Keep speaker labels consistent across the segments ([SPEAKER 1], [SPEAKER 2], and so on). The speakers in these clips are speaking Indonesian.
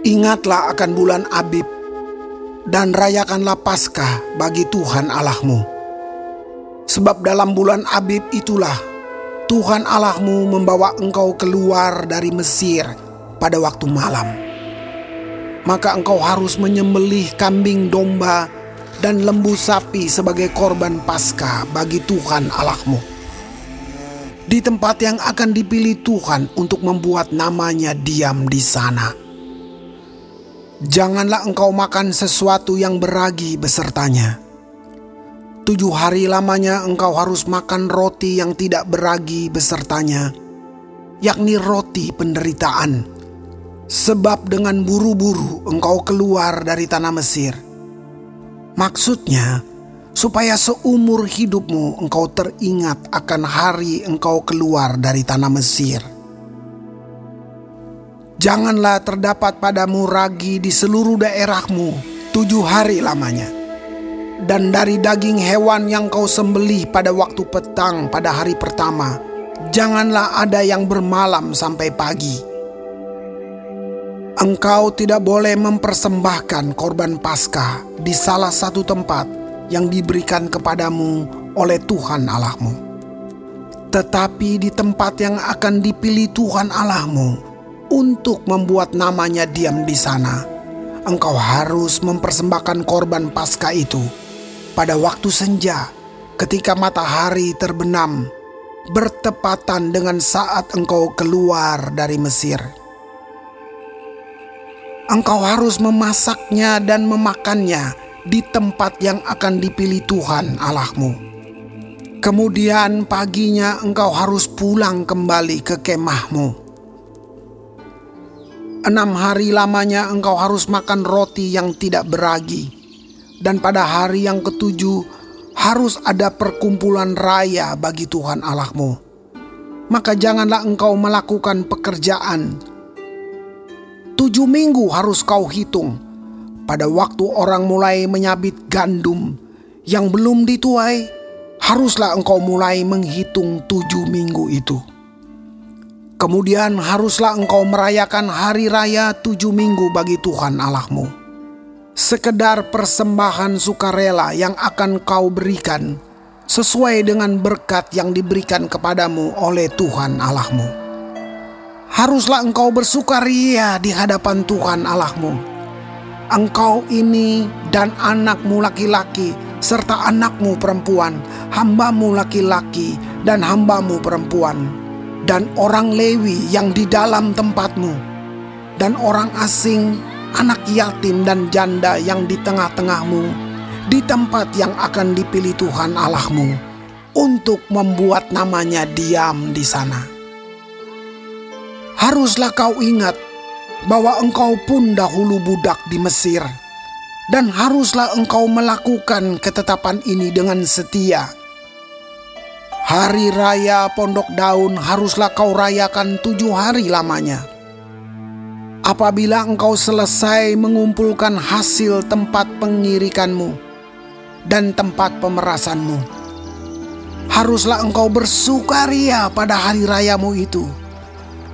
[SPEAKER 1] Ingatlah akan bulan Abib dan rayakanlah Paskah bagi Tuhan Allahmu. Sebab dalam bulan Abib itulah Tuhan Allahmu membawa engkau keluar dari Mesir pada waktu malam. Maka engkau harus menyembelih kambing domba dan lembu sapi sebagai korban Paskah bagi Tuhan Allahmu. Di tempat yang akan dipilih Tuhan untuk membuat namanya diam di sana. Janganlah engkau makan sesuatu yang beragi besertanya. Tujuh hari lamanya engkau harus makan roti yang tidak beragi besertanya, yakni roti penderitaan. Sebab dengan buru-buru engkau keluar dari tanah Mesir. Maksudnya, supaya seumur hidupmu engkau teringat akan hari engkau keluar dari tanah Mesir. Janganlah terdapat padamu ragi di seluruh daerahmu tujuh hari lamanya. Dan dari daging hewan yang kau sembelih pada waktu petang pada hari pertama, janganlah ada yang bermalam sampai pagi. Engkau tidak boleh mempersembahkan korban Paskah di salah satu tempat yang diberikan kepadamu oleh Tuhan Allahmu. Tetapi di tempat yang akan dipilih Tuhan Allahmu untuk membuat namanya diam di sana, engkau harus mempersembahkan korban Paskah itu pada waktu senja ketika matahari terbenam bertepatan dengan saat engkau keluar dari Mesir engkau harus memasaknya dan memakannya di tempat yang akan dipilih Tuhan Allahmu. Kemudian paginya engkau harus pulang kembali ke kemahmu. Enam hari lamanya engkau harus makan roti yang tidak beragi. Dan pada hari yang ketujuh harus ada perkumpulan raya bagi Tuhan Allahmu. Maka janganlah engkau melakukan pekerjaan Tujuh minggu harus kau hitung. Pada waktu orang mulai menyabit gandum yang belum dituai, haruslah engkau mulai menghitung tujuh minggu itu. Kemudian haruslah engkau merayakan hari raya tujuh minggu bagi Tuhan Allahmu. Sekedar persembahan sukarela yang akan kau berikan sesuai dengan berkat yang diberikan kepadamu oleh Tuhan Allahmu haruslah engkau bersukaria di hadapan Tuhan Allahmu. Engkau ini dan anakmu laki-laki serta anakmu perempuan, hambamu laki-laki dan hambamu perempuan, dan orang Lewi yang di dalam tempatmu, dan orang asing, anak yatim dan janda yang di tengah-tengahmu, di tempat yang akan dipilih Tuhan Allahmu, untuk membuat namanya diam di sana haruslah kau ingat bahwa engkau pun dahulu budak di Mesir, dan haruslah engkau melakukan ketetapan ini dengan setia. Hari raya pondok daun haruslah kau rayakan tujuh hari lamanya. Apabila engkau selesai mengumpulkan hasil tempat pengirikanmu dan tempat pemerasanmu, haruslah engkau bersukaria pada hari rayamu itu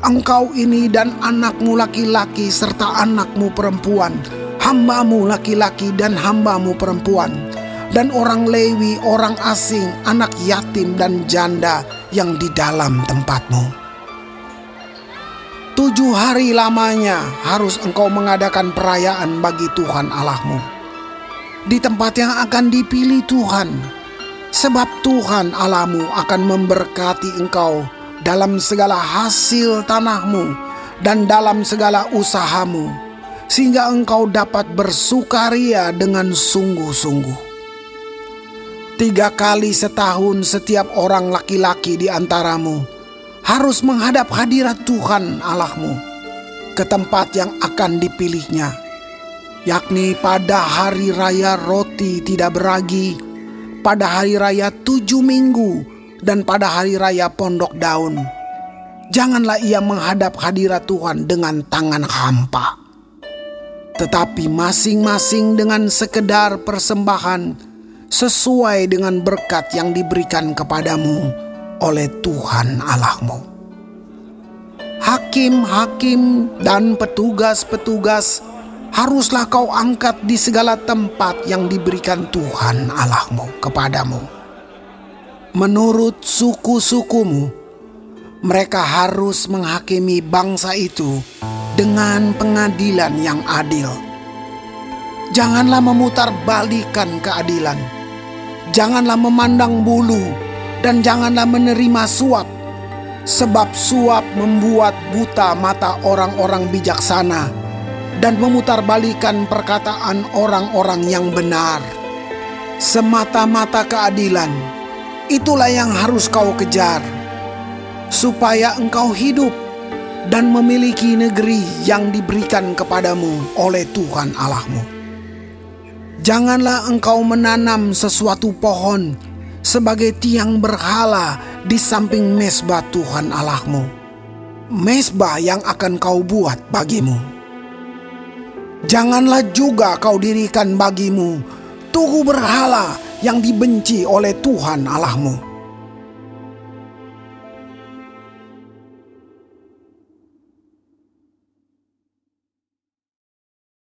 [SPEAKER 1] engkau ini dan anakmu laki-laki serta anakmu perempuan, hambamu laki-laki dan hambamu perempuan, dan orang Lewi, orang asing, anak yatim dan janda yang di dalam tempatmu. Tujuh hari lamanya harus engkau mengadakan perayaan bagi Tuhan Allahmu. Di tempat yang akan dipilih Tuhan, sebab Tuhan Allahmu akan memberkati engkau dalam segala hasil tanahmu dan dalam segala usahamu, sehingga engkau dapat bersukaria dengan sungguh-sungguh. Tiga kali setahun setiap orang laki-laki di antaramu harus menghadap hadirat Tuhan Allahmu ke tempat yang akan dipilihnya, yakni pada hari raya roti tidak beragi, pada hari raya tujuh minggu, dan pada hari raya pondok daun, janganlah ia menghadap hadirat Tuhan dengan tangan hampa. Tetapi masing-masing dengan sekedar persembahan sesuai dengan berkat yang diberikan kepadamu oleh Tuhan Allahmu. Hakim hakim-hakim dan petugas-petugas haruslah kau angkat di segala tempat yang diberikan Tuhan Allahmu kepadamu. Menurut suku-sukumu, mereka harus menghakimi bangsa itu dengan pengadilan yang adil. Janganlah memutar balikan keadilan. Janganlah memandang bulu dan janganlah menerima suap sebab suap membuat buta mata orang-orang bijaksana dan memutarbalikan perkataan orang-orang yang benar. Semata-mata keadilan, itulah yang harus kau kejar, supaya engkau hidup dan memiliki negeri yang diberikan kepadamu oleh Tuhan Allahmu. Janganlah engkau menanam sesuatu pohon sebagai tiang berhala di samping mesbah Tuhan Allahmu. Mesbah yang akan kau buat bagimu. Janganlah juga kau dirikan bagimu tugu berhala yang dibenci oleh Tuhan Allahmu.